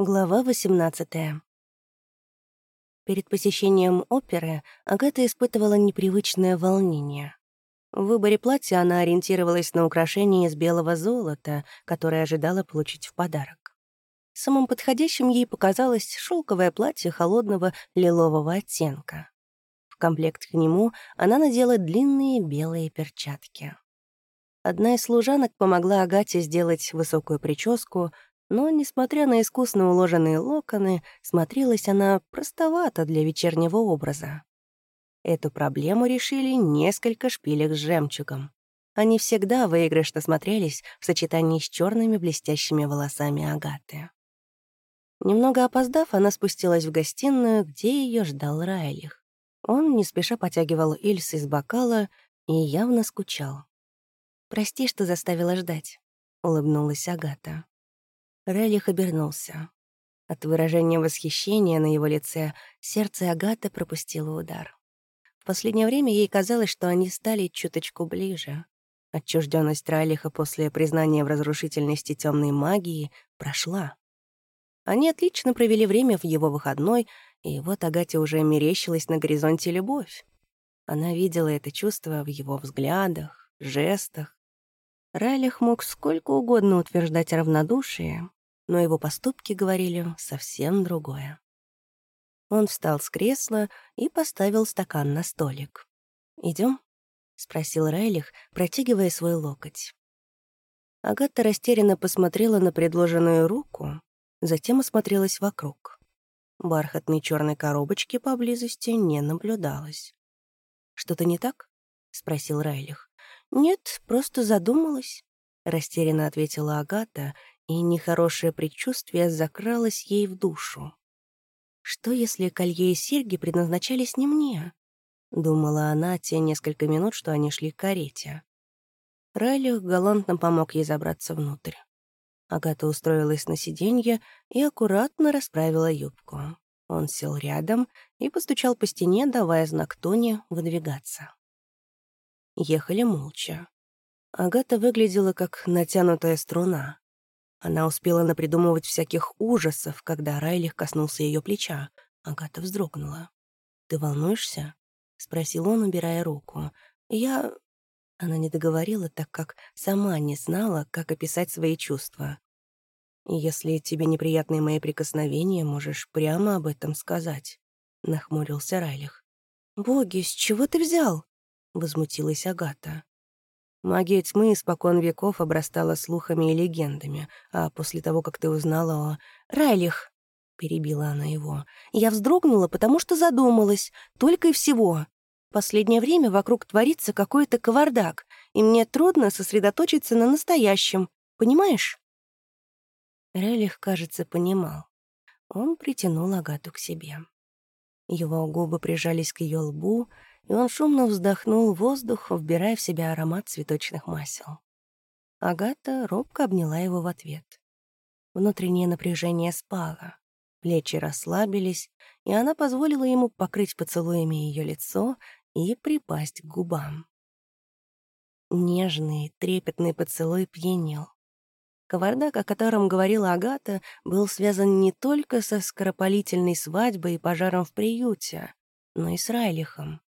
Глава 18 Перед посещением оперы Агата испытывала непривычное волнение. В выборе платья она ориентировалась на украшение из белого золота, которое ожидала получить в подарок. Самым подходящим ей показалось шелковое платье холодного лилового оттенка. В комплект к нему она надела длинные белые перчатки. Одна из служанок помогла Агате сделать высокую прическу, но, несмотря на искусно уложенные локоны, смотрелась она простовато для вечернего образа. Эту проблему решили несколько шпилек с жемчугом. Они всегда выигрышно смотрелись в сочетании с черными блестящими волосами Агаты. Немного опоздав, она спустилась в гостиную, где ее ждал Райлих. Он не спеша потягивал Ильс из бокала и явно скучал. «Прости, что заставила ждать», — улыбнулась Агата. Райлих обернулся. От выражения восхищения на его лице сердце Агаты пропустило удар. В последнее время ей казалось, что они стали чуточку ближе. Отчужденность Райлиха после признания в разрушительности темной магии прошла. Они отлично провели время в его выходной, и вот Агате уже мерещилась на горизонте любовь. Она видела это чувство в его взглядах, жестах. Райлих мог сколько угодно утверждать равнодушие, но его поступки говорили совсем другое. Он встал с кресла и поставил стакан на столик. Идем? спросил Райлих, протягивая свой локоть. Агата растерянно посмотрела на предложенную руку, затем осмотрелась вокруг. Бархатной черной коробочки поблизости не наблюдалось. «Что-то не так?» — спросил Райлих. «Нет, просто задумалась», — растерянно ответила Агата и нехорошее предчувствие закралось ей в душу. «Что, если колье и серьги предназначались не мне?» — думала она те несколько минут, что они шли к карете. Райлих галантно помог ей забраться внутрь. Агата устроилась на сиденье и аккуратно расправила юбку. Он сел рядом и постучал по стене, давая знак Тони выдвигаться. Ехали молча. Агата выглядела как натянутая струна. Она успела напридумывать всяких ужасов, когда Райлих коснулся ее плеча. Агата вздрогнула. «Ты волнуешься?» — спросил он, убирая руку. «Я...» Она не договорила, так как сама не знала, как описать свои чувства. «Если тебе неприятны мои прикосновения, можешь прямо об этом сказать», — нахмурился Райлих. «Боги, с чего ты взял?» — возмутилась Агата. Магия тьмы испокон веков обрастала слухами и легендами, а после того, как ты узнала о... «Райлих!» — перебила она его. «Я вздрогнула, потому что задумалась. Только и всего. Последнее время вокруг творится какой-то кавардак, и мне трудно сосредоточиться на настоящем. Понимаешь?» Райлих, кажется, понимал. Он притянул Агату к себе. Его губы прижались к ее лбу, и он шумно вздохнул воздух, вбирая в себя аромат цветочных масел. Агата робко обняла его в ответ. Внутреннее напряжение спало, плечи расслабились, и она позволила ему покрыть поцелуями ее лицо и припасть к губам. Нежный, трепетный поцелуй пьянел. Кавардак, о котором говорила Агата, был связан не только со скоропалительной свадьбой и пожаром в приюте, но и с Райлихом.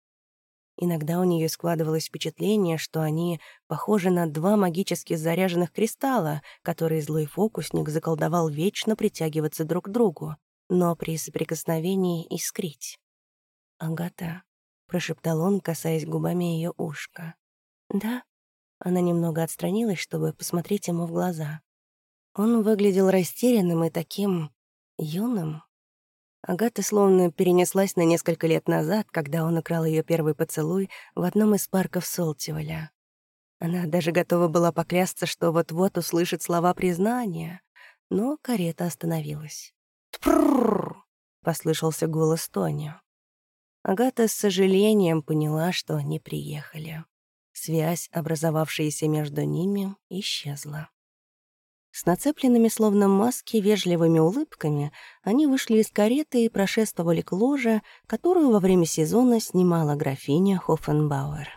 Иногда у нее складывалось впечатление, что они похожи на два магически заряженных кристалла, которые злой фокусник заколдовал вечно притягиваться друг к другу, но при соприкосновении искрить. «Агата», — прошептал он, касаясь губами ее ушка. «Да?» Она немного отстранилась, чтобы посмотреть ему в глаза. Он выглядел растерянным и таким юным, Агата словно перенеслась на несколько лет назад, когда он украл ее первый поцелуй в одном из парков Солтиваля. Она даже готова была поклясться, что вот-вот услышит слова признания, но карета остановилась. «Тпрррр!» — послышался голос Тони. Агата с сожалением поняла, что они приехали. Связь, образовавшаяся между ними, исчезла. С нацепленными словно маски вежливыми улыбками они вышли из кареты и прошествовали к ложе, которую во время сезона снимала графиня Хоффенбауэр.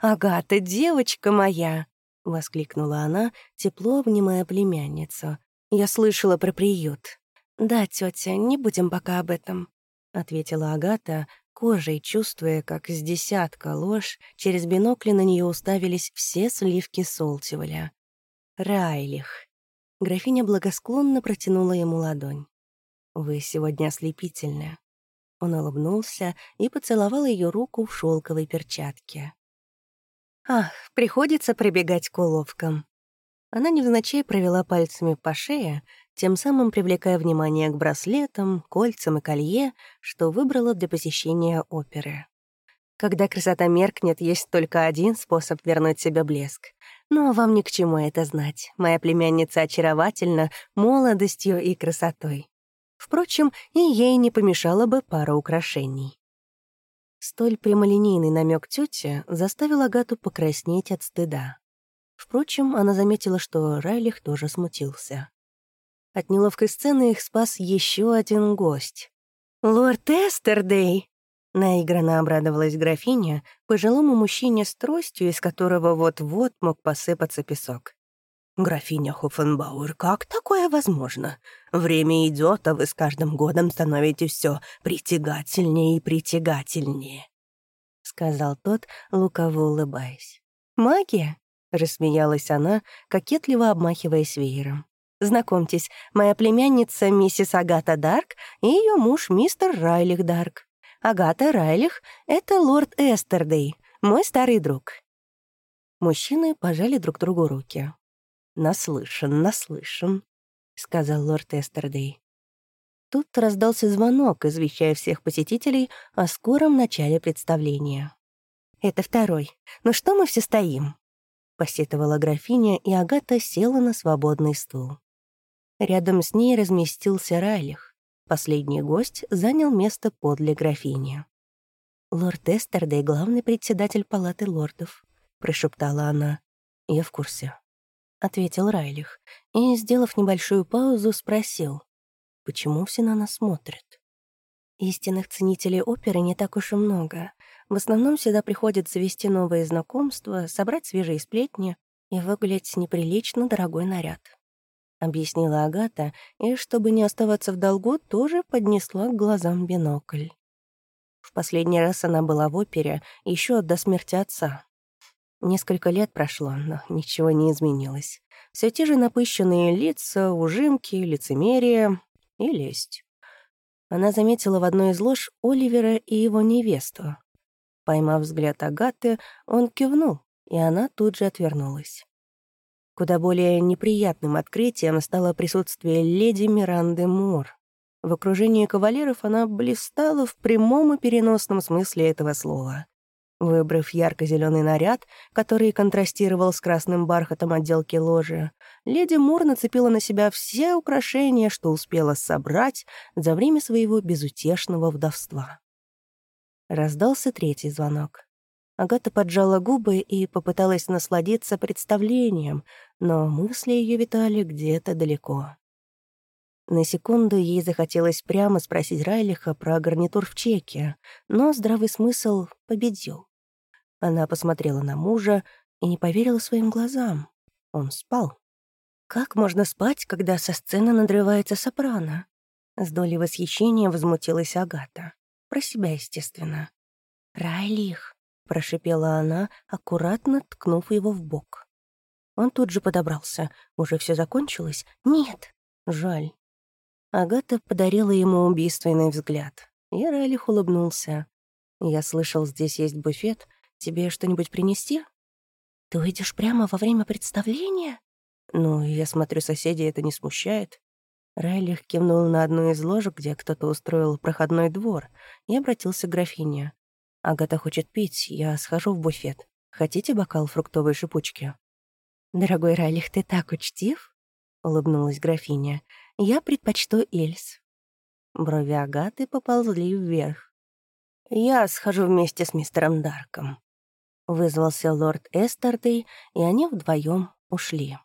«Агата, девочка моя!» — воскликнула она, тепло обнимая племянницу. «Я слышала про приют. «Да, тетя, не будем пока об этом», — ответила Агата, кожей чувствуя, как с десятка ложь через бинокли на нее уставились все сливки Солтиволя. «Райлих». Графиня благосклонно протянула ему ладонь. «Вы сегодня ослепительная». Он улыбнулся и поцеловал ее руку в шелковой перчатке. «Ах, приходится прибегать к уловкам». Она невзначай провела пальцами по шее, тем самым привлекая внимание к браслетам, кольцам и колье, что выбрала для посещения оперы. Когда красота меркнет, есть только один способ вернуть себе блеск. Но вам ни к чему это знать. Моя племянница очаровательна молодостью и красотой. Впрочем, и ей не помешала бы пара украшений. Столь прямолинейный намек тети заставил Агату покраснеть от стыда. Впрочем, она заметила, что Райлих тоже смутился. От неловкой сцены их спас еще один гость. «Лорд Эстердей!» — наигранно обрадовалась графиня пожилому мужчине с тростью, из которого вот-вот мог посыпаться песок. «Графиня Хофенбауэр, как такое возможно? Время идет, а вы с каждым годом становитесь все притягательнее и притягательнее», — сказал тот, лукаво улыбаясь. «Магия?» — рассмеялась она, кокетливо обмахиваясь веером. Знакомьтесь, моя племянница миссис Агата Дарк и ее муж мистер Райлих Дарк. Агата Райлих — это лорд Эстердей, мой старый друг». Мужчины пожали друг другу руки. «Наслышан, наслышан», — сказал лорд Эстердей. Тут раздался звонок, извещая всех посетителей о скором начале представления. «Это второй. Ну что мы все стоим?» — посетовала графиня, и Агата села на свободный стул. Рядом с ней разместился Райлих. Последний гость занял место подле графини. «Лорд Эстердей — главный председатель палаты лордов», — прошептала она. «Я в курсе», — ответил Райлих, и, сделав небольшую паузу, спросил, «Почему все на нас смотрят?» Истинных ценителей оперы не так уж и много. В основном сюда приходят завести новые знакомства, собрать свежие сплетни и выглядеть неприлично дорогой наряд. — объяснила Агата, и, чтобы не оставаться в долгу, тоже поднесла к глазам бинокль. В последний раз она была в опере еще до смерти отца. Несколько лет прошло, но ничего не изменилось. Все те же напыщенные лица, ужимки, лицемерие и лесть. Она заметила в одной из лож Оливера и его невесту. Поймав взгляд Агаты, он кивнул, и она тут же отвернулась. Куда более неприятным открытием стало присутствие леди Миранды Мур. В окружении кавалеров она блистала в прямом и переносном смысле этого слова. Выбрав ярко зеленый наряд, который контрастировал с красным бархатом отделки ложи, леди Мур нацепила на себя все украшения, что успела собрать за время своего безутешного вдовства. Раздался третий звонок. Агата поджала губы и попыталась насладиться представлением, но мысли ее витали где-то далеко. На секунду ей захотелось прямо спросить Райлиха про гарнитур в чеке, но здравый смысл победил. Она посмотрела на мужа и не поверила своим глазам. Он спал. Как можно спать, когда со сцены надрывается сопрано? С долей восхищения возмутилась Агата. Про себя, естественно. «Райлих», прошипела она, аккуратно ткнув его в бок. Он тут же подобрался. Уже все закончилось? Нет. Жаль. Агата подарила ему убийственный взгляд. И Райлих улыбнулся. «Я слышал, здесь есть буфет. Тебе что-нибудь принести?» «Ты уйдешь прямо во время представления?» «Ну, я смотрю, соседей это не смущает». Райлих кивнул на одну из ложек, где кто-то устроил проходной двор, и обратился к графине. Агата хочет пить, я схожу в буфет. Хотите бокал фруктовой шипучки?» «Дорогой Райлих, ты так учтив?» — улыбнулась графиня. «Я предпочту Эльс». Брови Агаты поползли вверх. «Я схожу вместе с мистером Дарком», — вызвался лорд Эстертей, и они вдвоем ушли.